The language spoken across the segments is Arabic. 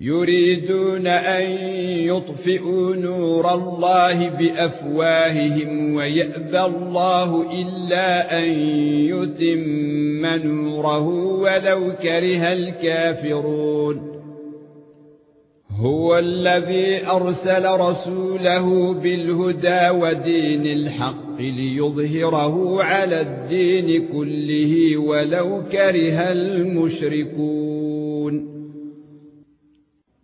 يريدون أن يطفئوا نور الله بأفواههم ويأبى الله إلا أن يتم نوره ولو كره الكافرون. هو الذي أرسل رسوله بالهدى ودين الحق ليظهره على الدين كله ولو كره المشركون.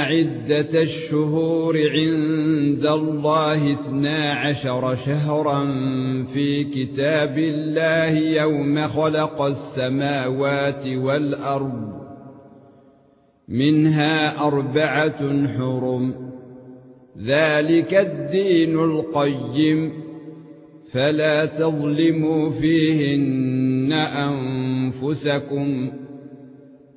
عدة الشهور عند الله اثنا عشر شهرا في كتاب الله يوم خلق السماوات والأرض. منها أربعة حرم. ذلك الدين القيم. فلا تظلموا فيهن أنفسكم.